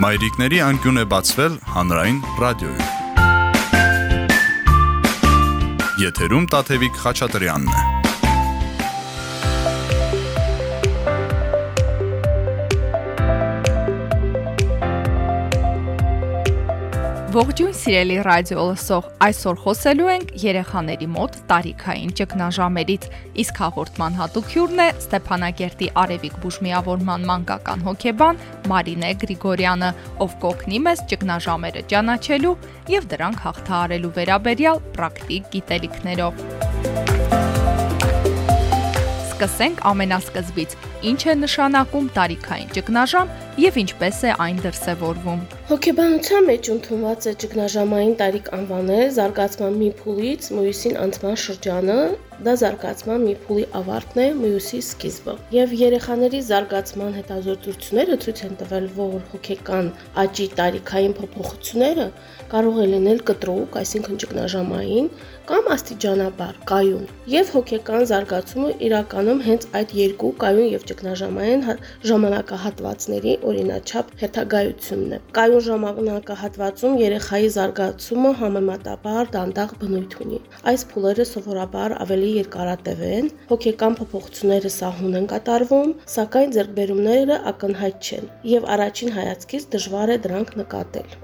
Մայրիկների անկյուն է բացվել հանրային ռադիոյում։ Եթերում Տաթևիկ Խաչատրյանն է։ Ողջույն սիրելի ռադիո լսող, այսօր խոսելու ենք երեխաների մոտ տարիքային ճգնաժամերից։ Իսկ հաղորդման հատուկ հյուրն է Ստեփանագերտի Արևիկ բուժմիավորման մանկական հոգեբան Մարինե Գրիգորյանը, ով կօգնի մեզ ճգնաժամերը ճանաչելու եւ դրանք հաղթահարելու վերաբերյալ պրակտիկ գիտելիքներով։ Սկսենք ամենասկզբից։ Ինչ է նշանակում տարիքային ճգնաժամ եւ ինչպես է այն դրսեւորվում։ Հոգեբանության մեջ ընդունված է ճգնաժամային տարիք անվանել զարգացման մի փուլից մյուսին անցման շրջանը, դա զարգացման մի փուլի ավարտն է, մյուսի սկիզբը։ Եվ երեխաների զարգացման հետազոտությունները ցույց են տվել, որ հոգեկան աճի տարիքային փոփոխությունները կարող է լինել կտրուկ, այսինքն ճգնաժամային կամ աստիճանաբար, կայուն։ Եվ հոգեկան զարգացումը իրականում հենց այդ երկու կայուն եւ ճգնաժամային ժամանակահատվածների օրինաչափ հետագայությունն է։ Կայուն ժամանակահատվածում երեխայի զարգացումը համեմատաբար դանդաղ բնույթ ունի։ Այս փուլերը սովորաբար ավելի երկարատև են, հոգեկան փոփոխությունները սահուն են կատարվում, սակայն ձեռքբերումները ակնհայտ չեն, եւ առաջին հայացքից դժվար է դրանք նկատել։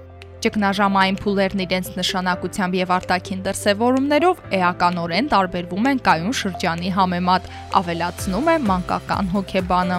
Ճգնաժամային փուլերն իրենց նշանակությամբ եւ արտաքին դրսեւորումներով էականորեն տարբերվում են կայուն շրջանի համեմատ, ավելացնում է մանկական հոգեբանը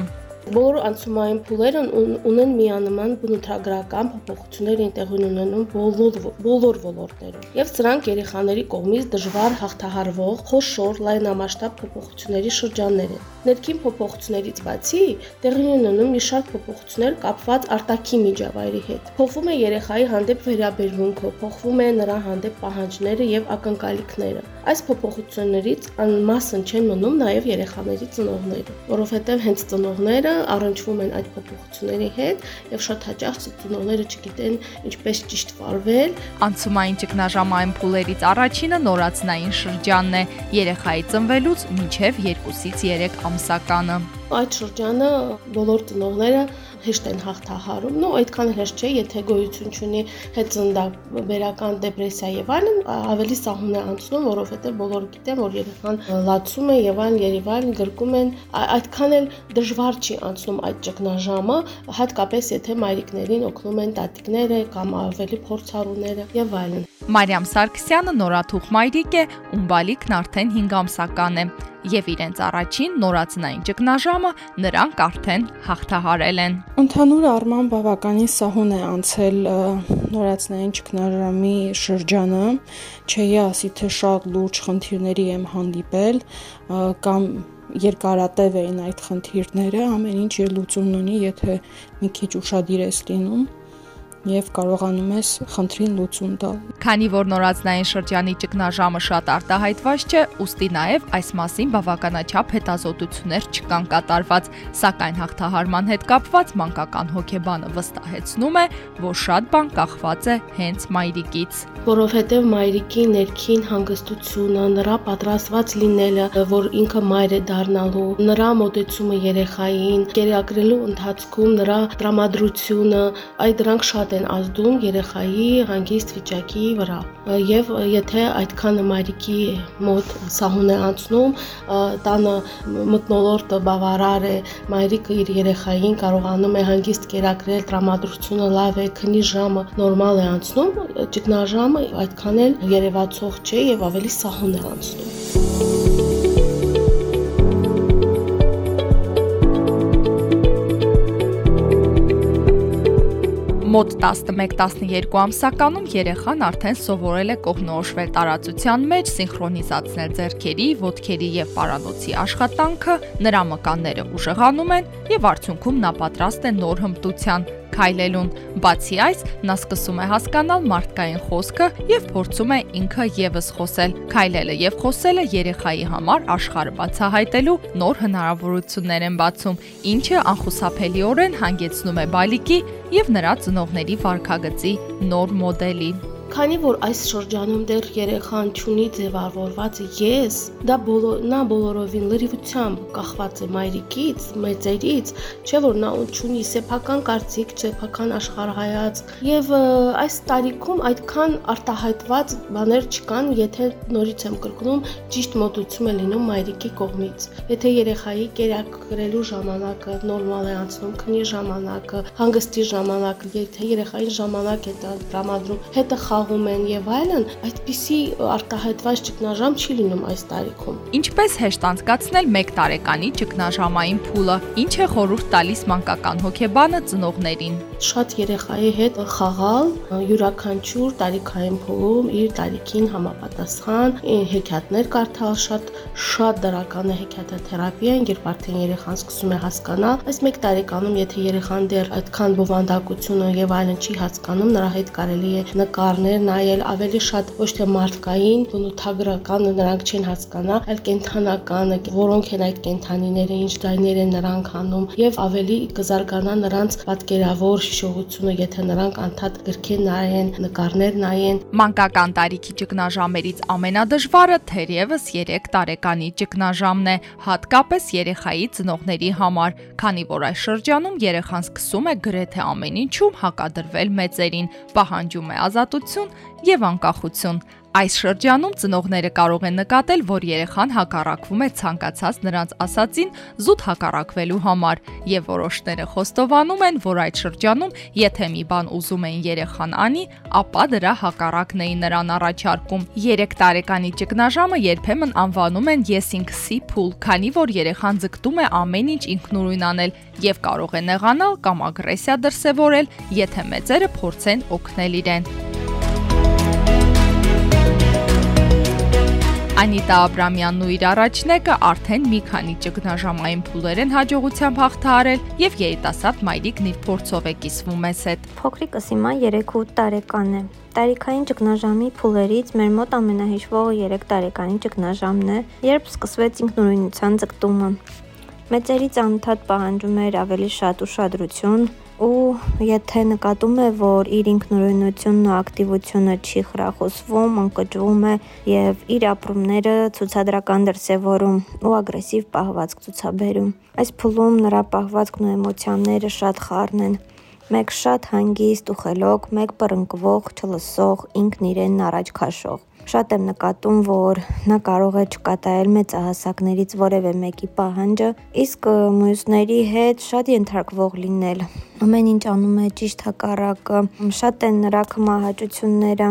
որ անցումային փուլերը ունեն միանման բնութագրական փոփոխություններ են տեղի ունենում բոլոր բոլոր ոլորտներում եւ սրանք երեխաների կողմից դժվար հաղթահարվող խոշոր լայնամասշտաբ փոփոխությունների շրջաններ են ներքին փոփոխություններից բացի տեղի ունենում մի շարք փոփոխություններ կապված արտաքին միջավայրի հետ փոխվում է երեխայի հանդեպ վերաբերմունքը փոխվում է նրա հանդեպ պահանջները եւ ակնկալիքները այս փոփոխություններից անմասն չեն մնում նաեւ երեխաների ծնողները որովհետեւ հենց ծնողները առնչվում են այդ փոփոխությունների հետ եւ շատ հաճախ ծնողները չգիտեն ինչպես ճիշտ վարվել։ Անցումային ճգնաժամային փուլերից առաջինը նորածնային շրջանն է երեխայի ծնվելուց մինչև 2-ից 3 ամսականը։ Այդ շրջանը բոլոր ծնողները հեշտ են հաղթահարում, նո այդքան հեշտ չէ, եթե գոյություն չունի հետծնդաբերական դեպրեսիա եւ այլն, ավելի սահուն է անցնում, որովհետեւ բոլորը գիտեն, որ երեխան լացում է եւ այլն, այլն գրկում են, այդքան էլ դժվար չի անցնում այդ ճգնաժամը, հատկապես եթե մայրիկներին օգնում են տատիկները կամ ավելի փորձառուները եւ այլն։ Մարիամ Սարգսյանը նորաթուխ մայրիկ է, ում բալիկն արդեն 5 ամսական է եւ իրենց առաջին նորածնային ճգնաժամը նրանք արդեն հաղթահարել են։ Ընդհանուր առմամբ բավականին սահուն է անցել նորածնային ճգնաժամի շրջանը, չէի ասի թե շատ լուրջ խնդիրների եմ հանդիպել կամ երկարատև էին այդ խնդիրները, ամեն ինչ իր լուծումն ունի, եթե մի քիչ ուշադիր ես լինում եւ կարողանում ես խնդրին լուծում տալ։ Քանի որ նորածնային շրջանի ճգնաժամը շատ արտահայտված չէ, ուստի նաեւ այս մասին բավականաչափ հետազոտություններ չկան կատարված, սակայն հաղթահարման հետ կապված մանկական հոգեբանը վստահեցնում է, որ շատ բան կախված է հենց մայրիկից որովհետև մայրիկի ներքին հանգստությունը, նրա պատրաստված լինելը, որ ինքը մայր է դառնալու, նրա մոտեցումը երեխային, կերակրելու ընթացքում նրա տրամադրությունը, այդ դրանք շատ են ազդում երեխայի հանգիստ վիճակի վրա։ Եվ եթե այդքան մայրիկի մոտ սահուն է անցնում, տանը մտնոլորտը բավարար է, մայրիկը իր երեխային կարողանում է հանգիստ կերակրել, տրամադրությունը լավ է, քնի ժամը նորմալ է անցնում, ճգնաժամը ժամը այդքան էլ երևացող չէ եւ ավելի սահուն է անցնում։ Մոտ 11-12 ամսականում երեխան արդեն սովորել է կողնորոշվել տարածության մեջ, սինխրոնիզացնել ձեռքերի, ոտքերի եւ պարանոցի աշխատանքը, նրա մկանները ուժեղանում են եւ արդյունքում նա պատրաստ է նոր հմտության, քայլելուն։ Բացի այս, նա սկսում է հասկանալ մարդկային խոսքը եւ փորձում է ինքը եւս խոսել։ Քայլելը եւ խոսելը երեխայի համար աշխարհը բացահայտելու նոր հնարավորություններ են բացում, ինչը անխուսափելիորեն հանգեցնում է բալիկի եւ նրա ծնողների վարքագծի նոր մոդելի։ քանի որ այս շրջանում դեռ երեխան ճունի ձևավորված ես, դա բոլոր նա բոլորովին լրիվությամբ կախված է մայրիկից, մեծերից, չէ որ նա ճունի սեփական կարծիք, սեփական աշխարհայաց եւ այս տարիքում այդքան արտահայտված բաներ չկան, եթե նորից եմ կրկնում, ճիշտ մոտեցում է լինում մայրիկի կողմից։ Եթե երեխայի կերակրելու ժամանակը նորմալ է անցնում, քնի ժամանակը, հանգստի ժամանակը, եթե երեխային ժամանակ է տրամադրում, հետը խաղում են եւ այլն, այդպիսի արտահայտված ճգնաժամ չի լինում այս տարիքում։ Ինչպես հեշտ անցկացնել 1 տարեկանի ճգնաժամային փուլը։ Ինչ է խորհուրդ տալիս մանկական հոգեբանը ծնողներին։ Շատ երեխայի հետ խաղալ յուրաքանչյուր տարիքային փուլում իր տարիքին համապատասխան հեքիաթներ կարդալ, շատ շատ դրական է հեքիաթոթերապիան, երբ արդեն երեխան սկսում է հասկանալ, այս 1 տարեկանում եթե երեխան դեռ այդքան բովանդակությունը եւ այլն չի հասկանում, նրա հետ կարելի է նկարներ նայել ավելի շատ ոչ թե մարդկային, բնութագրականը նրանք չեն հասկանա, այլ կենթանականը, որոնք են այդ կենթանիները, ինչ ձայներ են նրանք անում եւ ավելի կզարգանա նրանց պատկերավոր հիշողությունը, եթե նրանք անդադ գրքեր նայեն, նկարներ նայեն։ Մանկական տարիքի ճգնաժամերից ամենադժվարը թերևս 3 տարեկանի ճգնաժամն է, հատկապես երեխայի ծնողների համար, քանի որ այս շրջանում երեխան սկսում է գրեթե ամեն ինչում հակադրվել մեծերին, պահանջում է ազատություն եւ անկախություն։ Այս շրջանում ծնողները կարող են նկատել, որ երեխան հակառակվում է ցանկացած նրանց ասածին զուտ հակառակվելու համար, եւ որոշները խոստովանում են, որ այդ շրջանում, եթե մի բան ուզում են երեխան անի, ապա դրա հակառակն էին նրան առաջարկում։ 3 տարեկանի ճգնաժամը երբեմն անվանում են ես ինքսի փուլ, քանի որ երեխան ձգտում է ամեն ինչ ինքնուրույն անել եւ կարող է նեղանալ կամ ագրեսիա դրսեւորել, եթե մեծերը փորձեն օգնել իրեն։ Անիտա Աբրամյանն ու իր առաջնեկը արդեն մի քանի ճգնաժամային փուլեր են հաջողությամբ հաղթահարել եւ երիտասարդ մայրիկն իր փորձով է կիսվում մեզ հետ։ Փոքրիկս հիմա 3-8 տարեկան է։ Տարիքային ճգնաժամի փուլերից մեր մոտ ամենահիշվողը 3 տարեկանի ճգնաժամն է, երբ սկսվեց ինքնուրույնության ձգտումը։ Մեծերից անընդհատ պահանջում էր ավելի շատ ուշադրություն, ու եթե նկատում է, որ իր ինքնուրույնությունն ու ակտիվությունը չի խրախուսվում, ընկճվում է եւ իր ապրումները ցուցադրական դրսեւորում ու ագրեսիվ պահվածք ցուցաբերում։ Այս փուլում նրա պահվածքն ու էմոցիաները շատ խառն են մեկ շատ հանգիստ ու խելոք, մեկ բռնկվող, չլսող, ինքն իրենն առաջ քաշող։ Շատ եմ նկատում, որ նա կարող է չկատարել մեծահասակներից որևէ մեկի պահանջը, իսկ մյուսների հետ շատ ենթարկվող լինել։ Ամեն ինչ անում է ճիշտ հակառակը։ Շատ են նրա կմահաճությունները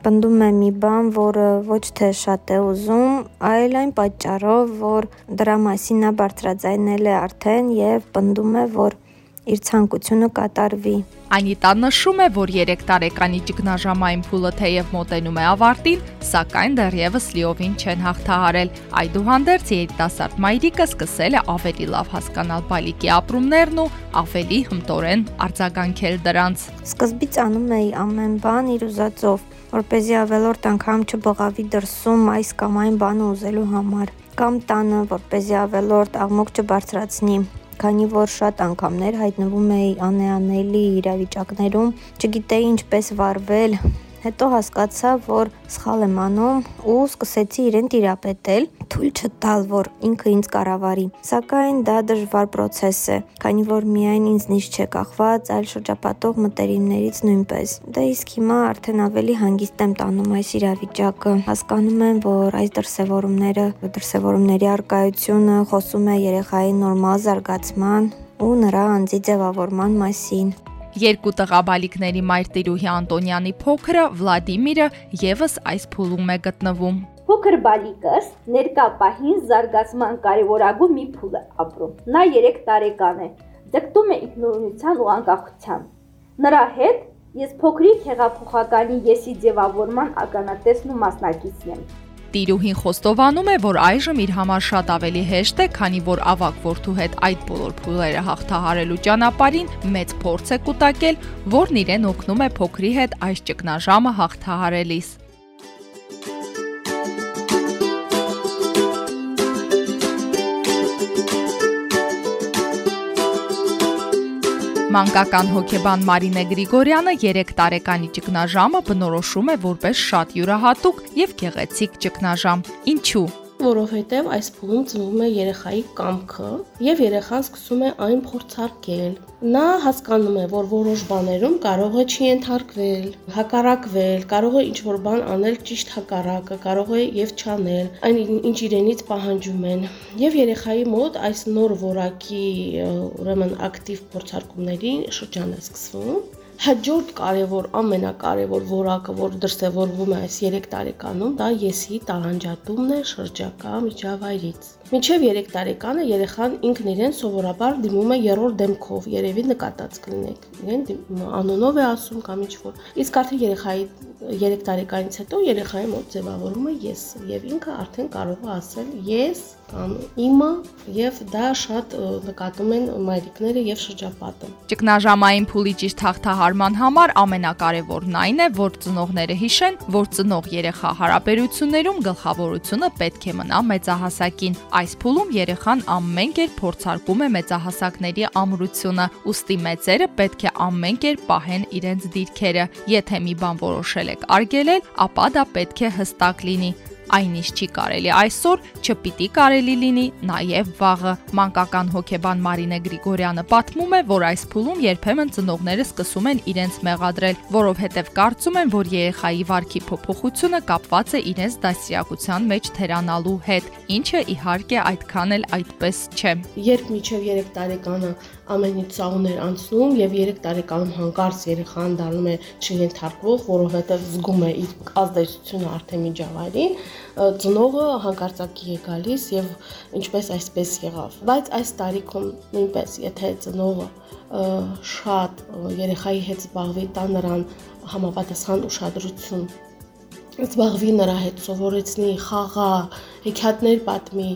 պնդում է մի բան, որը ոչ թե շատ է ուզում, այլ այն պատճառով, որ դրա մասին նա բարձրաձայնել է արդեն եւ պնդում է, որ իր ցանկությունը կատարվի։ Անիտան նշում է, որ 3 տարեկանի ճգնաժամային փուլը թեև մոտենում է ավարտին, սակայն դեռևս լիովին չեն հաղթահարել։ Այդուհանդերձ երիտասարդ մայրիկը սկսել է ավելի լավ հասկանալ բալիկի ապրումներն ու ավելի հմտորեն արձագանքել դրանց։ Սկզբից անում էի ամեն բան իր ուզածով, որ เป զի ավելորդ անգամ չբղավի դրսում այս կամ այն բանը ուզելու համար կամ տանը, որ เป զի ավելորդ աղմուկ չբարձրացնի քանի որ շատ անգամներ հայտնվում էի անեանելի իրավիճակներում, չգիտեի ինչպես վարվել, Հետո հասկացա, որ սխալ եմ անում ու սկսեցի իրեն տիրապետել, թույլ չտալ, որ ինքը ինձ կառավարի։ Սակայն դա դժվար process է, քանի որ միայն ինձնից չէ կախված, այլ շրջապատող մտերիմներից նույնպես։ Դե իսկ հիմա արդեն ավելի հանգիստ եմ տանում այս իրավիճակը։ Հասկանում եմ, որ այս դրսևորումները, դրսևորումների արկայությունը խոսում է երեխայի նորմալ զարգացման ու նրա անձի ձևավորման մասին։ Երկու տղաբալիկների մայր Տիրուհի Անտոնյանի փոքրը Վլադիմիրը եւս այս փուլում է գտնվում։ Փոքր բալիկս ներկա պահին զարգացման կարևորագույն մի փուլ է ապրում։ Նա 3 տարեկան է։ Ձգտում է ինքնուրույնության ու անկախության։ Նրա հետ ես փոքրիկ հեղափոխականի եսի ձևավորման ականատեսն ու մասնակիցն եմ։ Տիրուհին խոստովանում է, որ այժմ իր համար շատ ավելի հեշտ է, քանի որ ավակ որդու հետ այդ բոլոր փուլերը հաղթահարելու ճանապարհին մեծ փորձ է կուտակել, որն իրեն օգնում է փոքրի հետ այս ճգնաժամը հաղթահարելիս։ Մանկական հոկեբան Մարինե Գրիգորյանը 3 տարեկանի ճգնաժամը բնորոշում է որպես շատ յուրահատուկ եւ գեղեցիկ ճգնաժամ։ Ինչու՞ որովհետև այս փուլում ծնվում է երեխայի կամքը եւ երեխան սկսում է այն փորձարկել։ Նա հասկանում է, որ որոշ բաներում կարող է չընթարկվել, հակառակվել, կարող է ինչ-որ բան անել ճիշտ հակառակը, կարող է եւ չանել, այն ինչ իրենից պահանջում են։ Եվ երեխայի մոտ այս նոր որակի ուրեմն ակտիվ փորձարկումների շրջան է սկսվում Հաջորդ կարևոր ամենակարևոր որակը, որ դրսևորվում է այս 3 տարեկանում, դա եսի տարանջատումն է շրջակա միջավայրից։ Մինչև 3 տարեկանը երեխան ինքն իրեն սովորաբար դիմում է երրորդ դեմքով, երևի նկատած կլինեք։ Իրեն անոնով է ասում կամ ինչ-որ։ Իսկ արդեն երեխայի 3 տարեկանից հետո երեխայի մոտ ձևավորում է ես եւ ինքը արդեն կարող է ասել ես կամ իմը եւ դա շատ նկատում են մայրիկները եւ շրջապատը։ Ճգնաժամային փուլի ճիշտ հաղթահարման համար ամենակարևորն այն է, որ ծնողները հիշեն, որ ծնող երեխա հարաբերություններում գլխավորությունը պետք է մնա մեծահասակին։ Այս փուլում երեխան ամեն կերպ փորձարկում է մեծահասակների ամրությունը, ուստի մեծերը պետք է ամեն կերպ պահեն իրենց դիրքերը։ Եթե մի բան որոշել եք արգելել, ապա դա պետք է հստակ լինի այն ինչ չի կարելի այսօր, չպիտի կարելի լինի նաև վաղը։ Մանկական հոկեբան Մարինե Գրիգորյանը պատմում է, որ այս փուլում երբեմն ծնողները սկսում են իրենց մեղադրել, որովհետև կարծում են, որ երեխայի վարքի փոփոխությունը կապված է իրենց դասյակության մեջ թերանալու հետ, ինչը իհարկե այդքան էլ այդպես չէ։ Երբ միջև 3 տարեկանը ամեն ինչ ծաղուներ անցնում եւ 3 տարեկանում հանկարծ երեխան դառնում է չընթարկվող, որովհետեւ զգում է իր ազդեցությունը արդեն միջավայրին, ծնողը հանկարծակի է գալիս եւ ինչպես այսպես եղավ։ Բայց այս տարիքում նույնպես, եթե ծնողը շատ երեխայի հետ զբաղվի, տա նրան համապատասխան ուշադրություն զբաղվի նրա հետ, սովորեցնի, խաղա, հեքիաթներ պատմի,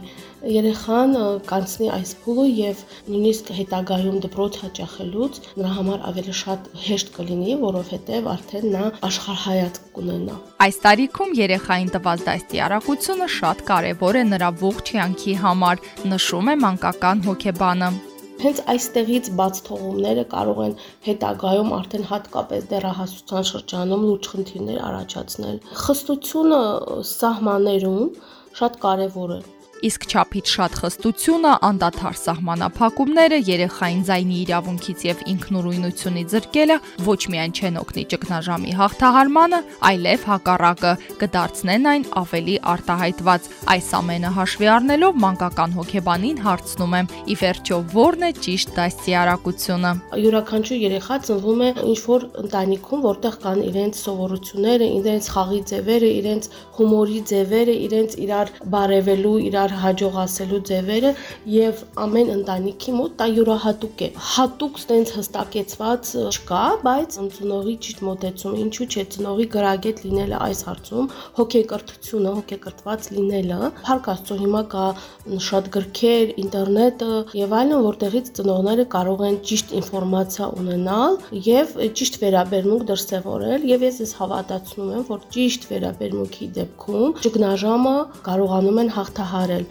երեխան կանցնի այս փուլը եւ նույնիսկ հետագայում դպրոց հաճախելուց նրա համար ավելի շատ հեշտ կլինի, որովհետեւ արդեն նա աշխարհայացք կունենա։ Այս տարիքում երեխային տված դաստիարակությունը շատ կարևոր է նրա ողջ կյանքի համար, նշում է մանկական հոգեբանը։ Հենց այստեղից բաց թողումները կարող են հետագայում արդեն հատկապես դեռահասության շրջանում լուրջ խնդիրներ առաջացնել։ Խստությունը սահմաններում շատ կարևոր է իսկ ճափից շատ խստությունը, անդադար սահմանափակումները, երեխային ձայնի իրավունքից եւ ինքնուրույնությունից զրկելը ոչ միայն չեն օգնի ճգնաժամի հաղթահարմանը, այլև հակառակը կդարձնեն այն ավելի արտահայտված։ Այս ամենը հաշվի առնելով մանկական հոգեբանին հարցնում եմ՝ ի վերջո ո՞րն է ճիշտ դաստիարակությունը։ Յուրաքանչյուր երեխա ծնվում է ինչ որ ընտանիքում, որտեղ կան իրենց սովորությունները, իրենց խաղի ձևերը, իրենց հումորի ձևերը, իրենց իրար բարևելու, իրար հաջող ասելու ձևերը եւ ամեն ընտանիքի մոտ դա յուրահատուկ է։ Հատուկ ստենց հստակեցված չկա, բայց ծնողի ճիշտ մոտեցում, ինչու՞ չէ ծնողի գրագետ լինելը այս հարցում, հոգեկրթությունը, հոգեկրթված լինելը։ Փառք Աստծո հիմա կա շատ գրքեր, ինտերնետը եւ այլն, որտեղից ծնողները կարող են ճիշտ ինֆորմացիա ունենալ եւ ճիշտ վերաբերմունք դրսեւորել եւ ես ես հավատացնում եմ, որ ճիշտ վերաբերմունքի դեպքում ճգնաժամը կարողանում են հաղթահարել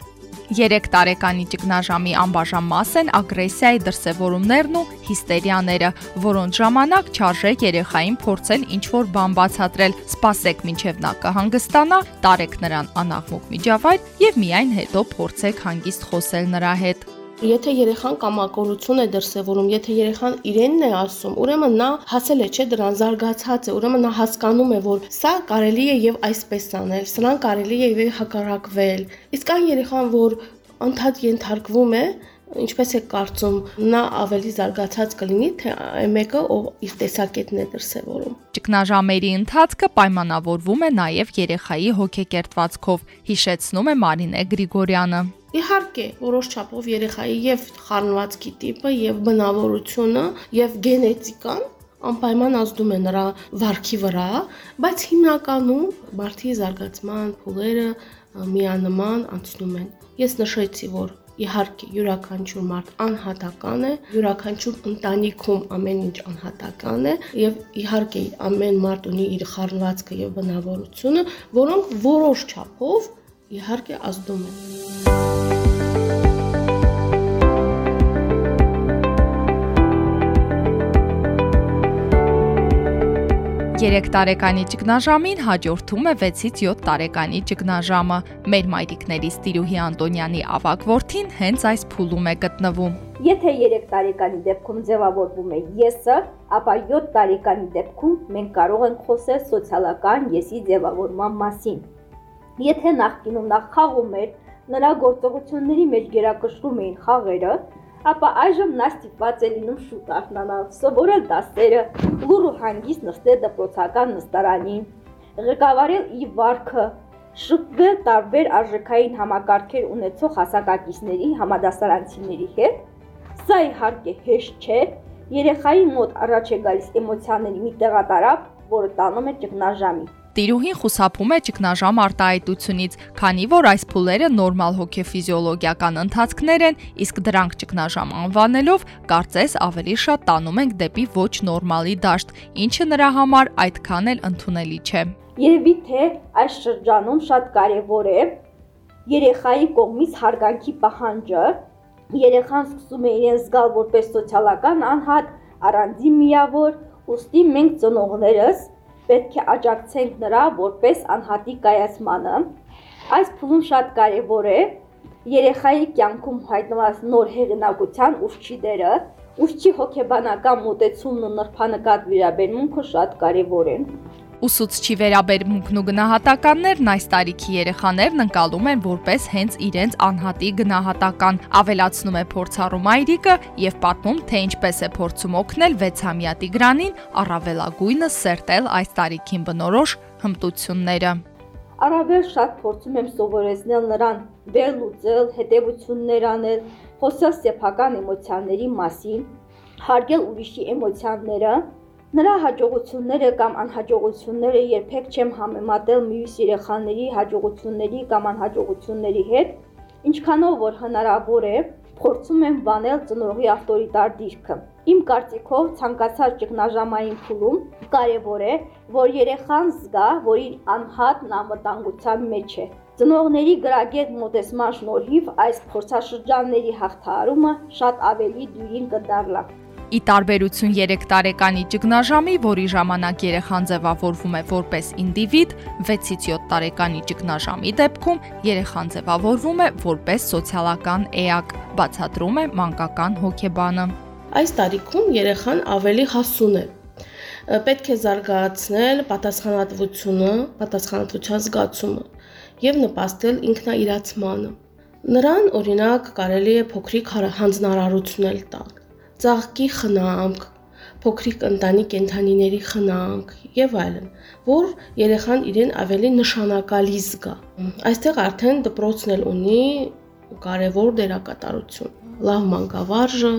3 տարեկանի ճգնաժամի անբաժան մաս են ագրեսիայի դրսևորումներն ու հիստերիաները, որոնց ժամանակ չարժե երեխային փորձել ինչ-որ բան բացատրել։ Սպասեք, մինչև նա կհանգստանա, տարեք նրան անաղմուկ միջավայր եւ միայն հետո փորձեք հանգիստ խոսել նրա հետ։ Եթե երեխան կամակորություն է դրսևորում, եթե երեխան իրենն է ասում, ուրեմն նա հասել է չէ դրան զարգացած է, ուրեմն նա հասկանում է, որ սա կարելի է եւ այսպես անել, սրան կարելի է եւ հակառակվել։ Իսկ այն երեխան, որ անդադ ենթարկվում է, ինչպես է կարծում, նա ավելի զարգացած կլինի, թե մեկը, ով իր տեսակետն է դրսևորում։ Ճգնաժամերի ընթացքը պայմանավորվում է նաև երեխայի հոգեկերտվածքով, հիշեցնում է Մարինե Գրիգորյանը։ Իհարկե, որոշ չափով երեխայի եւ խառնվածքի տիպը եւ բնավորությունը եւ գենետիկան անպայման ազդում է նրա վարքի վրա, բայց հիմնականում մարդի զարգացման փուլերը միանման անցնում են։ Ես նշեցի, որ Իհարկե, յուրաքանչյուր մարդ անհատական է, յուրաքանչյուր ընտանիքում ամեն ինչ անհատական է եւ իհարկե ամեն մարդ ունի իր խառնվածքը եւ բնավորությունը, որոնք որոշ չափով իհարկե ազդում է։ Երեք տարեկանի ճգնաժամին հաջորդում է 6-ից 7 տարեկանի ճգնաժամը։ Մեր մայրիկների Ստիրուհի Անտոնյանի ավակ որդին հենց այս փուլում է գտնվում։ Եթե 3 տարեկանի դեպքում ձևավորվում է եսը, ապա 7 տարեկանի դեպքում մենք կարող ենք խոսել սոցիալական եսի ձևավորման մասին։ Եթե նախկինում նա խաղում էր, նրա գործողությունների մեջ գերակշռում էին խաղերը, ապա այժմ նա ստիպված է լինում շուտ արթնանալ, սովորել դասերը, լուր ու հանգիստ նստել դպրոցական նստարանին, ղեկավարել իր վարքը, շփվել տարբեր արժեքային համակարգեր ունեցող հասակակիցների համադասարանցիների հետ։ Սա իհարկե հեշտ չէ, երեխայի մոտ առաջ է գալիս էմոցիաների մի տեղատարապ, որը տանում է ճգնաժամի։ Տիրուհին խուսափում է ճգնաժամ արտահայտությունից, քանի որ այս փուլերը նորմալ հոգեֆիզիոլոգիական ընթացքներ են, իսկ դրանք ճգնաժամ անվանելով կարծես ավելի շատ տանում ենք դեպի ոչ նորմալի դաշտ, ինչը նրա համար այդքան էլ ընդունելի չէ։ Երևի թե այս շրջանում շատ կարևոր է երեխայի կողմից հարգանքի պահանջը, երեխան սկսում է իրեն զգալ որպես սոցիալական անհատ, առանձին միավոր, ուստի մենք ծնողներս պետք է աջակցենք նրա որպես անհատի կայացմանը։ Այս փուլում շատ կարևոր է երեխայի կյանքում հայտնված նոր հեղինակության ուշքի դերը, ուշքի հոգեբանական մոտեցումն ու նրբանկատ վերաբերմունքը շատ կարևոր են։ Ուսուցչի վերաբերմունքն ու գնահատականներն այս տարիքի երեխաներն ընկալում են որպես հենց իրենց անհատի գնահատական, ավելացնում է փորձառու մայրիկը եւ պատմում, թե ինչպես է փորձում օգնել 6-ամյա Տիգրանին առավելագույնը սերտել այս տարիքին բնորոշ հմտությունները առավել շատ փորձում եմ սովորեցնել նրան վերլուծել, հետևություններ անել, խոսել սեփական էմոցիաների մասին, հարգել ուրիշի էմոցիաները, Նրա հաջողությունները կամ անհաջողությունները երբեք չեմ համեմատել մյուս երեխաների հաջողությունների կամ անհաջողությունների հետ, ինչքանով որ հնարավոր է, փորձում եմ վանել ծնողի ավտորիտար դիրքը։ Իմ կարծիքով ցանկացած ճգնաժամային փուլում կարևոր է, որ երեխան զգա, որ իր անհատն անվտանգության մեջ է։ Ծնողների գրագետ մոտեցման շնորհիվ այս փորձաշրջանների հաղթահարումը շատ ավելի դյուրին կդառնա։ Ի տարբերություն 3 տարեկանի ճգնաժամի, որի ժամանակ երեխան ձևավորվում է որպես ինդիվիդ, 6-ից 7 տարեկանի ճգնաժամի դեպքում երեխան ձևավորվում է որպես սոցիալական էակ, բացատրում է մանկական հոգեբանը։ Այս տարիքում երեխան ավելի հասուն է, պետք է զարգացնել պատասխանատվությունը, պատասխանատվության զգացումը եւ նպաստել ինքնաիրացմանը։ Նրան օրինակ կարելի է փոքրիկ հանձնարարություններ տալ ծաղկի խնամք, փոքրիկ ընտանի կենթանիների խնամք եւ այլն, որ երեխան իրեն ավելի նշանակալի զգա։ Այստեղ արդեն դպրոցն էլ ունի կարևոր դերակատարություն։ Լավ մանկավարժը,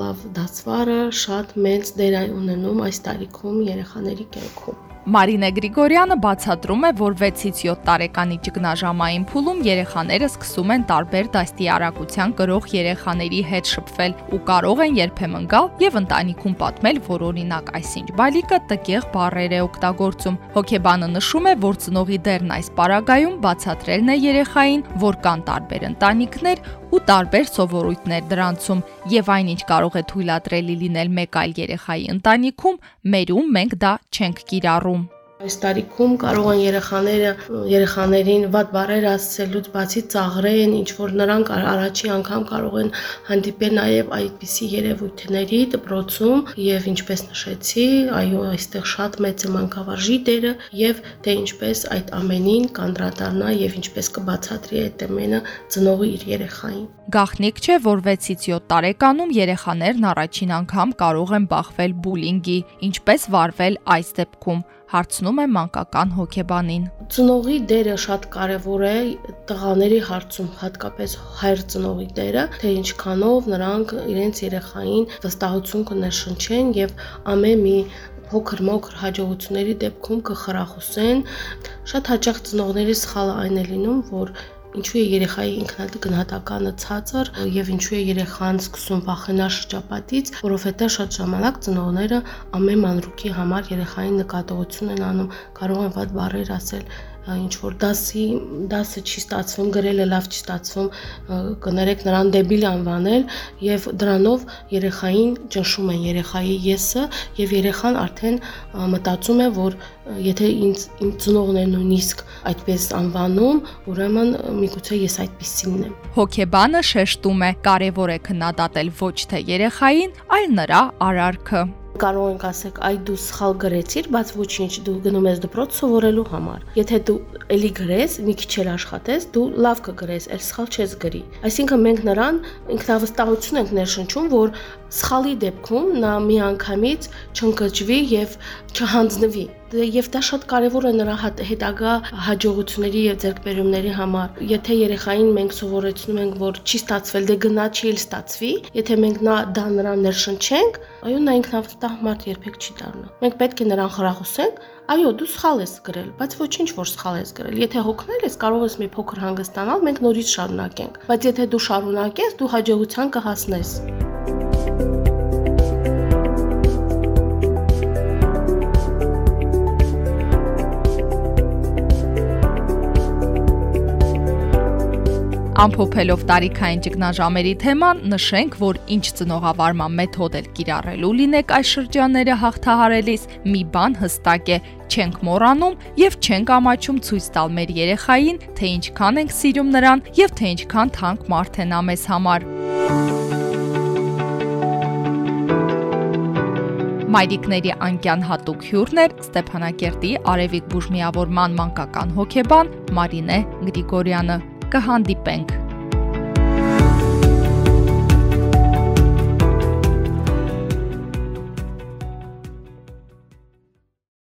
լավ դասվարը շատ մեծ դեր ունենում այս տարիքում երեխաների կյանքում։ Մարինե Գրիգորյանը բացատրում է, որ 6-ից 7 տարեկանի ճգնաժամային փուլում երեխաները սկսում են տարբեր դաստիարակության կրող երեխաների հետ շփվել ու կարող են երբեմն գալ եւ ընտանիքում պատմել, որ օրինակ այսինչ բալիկը տգեղ բառեր է օգտագործում։ Հոկեբանը նշում է, որ ծնողի դերն այս պարագայում բացատրելն է երեխային, որ կան տարբեր ընտանիքներ ու տարբեր սովորույթներ դրանցում եւ այնինչ կարող է թույլատրելի լինել մեկ այլ երեխայի ընտանիքում, մերում մենք դա չենք կիրառում։ Այս տարիքում կարող են երեխաները երեխաներին վատ բառեր ասելուց բացի ծաղրեն, ինչ որ նրանք առաջի անգամ կարող են հանդիպել նաև այդպիսի երևույթների դպրոցում եւ ինչպես նշեցի, այո, այստեղ շատ մեծ է մանկավարժի դերը եւ թե ինչպես այդ ամենին կանդրադառնա եւ ինչպես կբացատրի այդ ամենը ծնողը իր երեխային։ Գախնիկ չէ, որ 6-ից 7 տարեկանում երեխաներն առաջին անգամ կարող են բախվել բուլինգի, ինչպես վարվել այս դեպքում հարցնում է մանկական հոգեբանին։ Ծնողի դերը շատ կարևոր է տղաների հարցում, հատկապես հայր ծնողի դերը, թե ինչքանով նրանք իրենց երեխային վստահություն կներշնչեն եւ ամեն մի փոքր-մոքր հաջողությունների դեպքում կխրախուսեն։ Շատ հաճախ ծնողների սխալը այն է լինում, որ ինչու է երեխայի ինքնագնահատականը ցածր եւ ինչու է երեխան սկսում վախենալ շրջապատից, որովհետեւ շատ ժամանակ ծնողները ամեն մանրուքի համար երեխային նկատողություն են անում, կարող են վատ բառեր ասել, ինչ որ դասի դասը չի ստացվում, գրելը լավ չի ստացվում, կներեք նրան դեբիլ անվանել եւ դրանով երեխային ճնշում են երեխայի եսը եւ երեխան արդեն մտածում է, որ եթե ինձ իմ ծնողներն նույնիսկ այդպես անվանում, ուրեմն միգուցե ես այդպեսինն եմ։ Հոկեբանը շեշտում է, կարևոր է քննադատել ոչ թե երեխային, այլ նրա արարքը կարող ենք ասեք, այ դու սխալ գրեցիր, բայց ոչինչ, դու գնում ես դպրոց սովորելու համար։ Եթե դու էլի գրես, մի քիչ էլ աշխատես, դու լավ կգրես, այլ սխալ չես գրի։ Այսինքն մենք նրան ինքնավստահություն ենք ներշնչում, որ սխալի դեպքում նա միանգամից չընկճվի եւ չհանձնվի եւ դա շատ կարեւոր է նրա հետագա հաջողությունների եւ ձեռքբերումների համար եթե երեխային մենք սովորեցնում ենք որ չի ստացվել դե գնա չի էլ ստացվի եթե մենք նա դա նրան ներշնչենք այո նա ինքնավստահ մարդ երբեք չի դառնա մենք պետք է նրան խրախուսենք Այո, դու սխալ ես գրել, բայց ոչինչ որ սխալ ես գրել։ Եթե հոգնել ես, կարող ես մի փոքր հանգստանալ, մենք նորից շարունակենք։ Բայց եթե դու շարունակես, դու հաջողության կհասնես։ Ամփոփելով տարիքային ճգնաժամերի թեման, նշենք, որ ինչ ծնողավարման մեթոդ էլ կիրառելու լինեք այս շրջանները հաղթահարելիս, մի բան հստակ է՝ չենք մոռանում եւ չենք ամաչում ցույց տալ մեր երեխային, թե ինչքան ենք սիրում նրան եւ թե ինչքան թանկ մարդ է նա մեզ համար։ Մայրիկների անկյան հատուկ հյուրն էր Ստեփանակերտի Արևիկ բուժմիավորման մանկական հոգեբան Մարինե Գրիգորյանը կհանդիպենք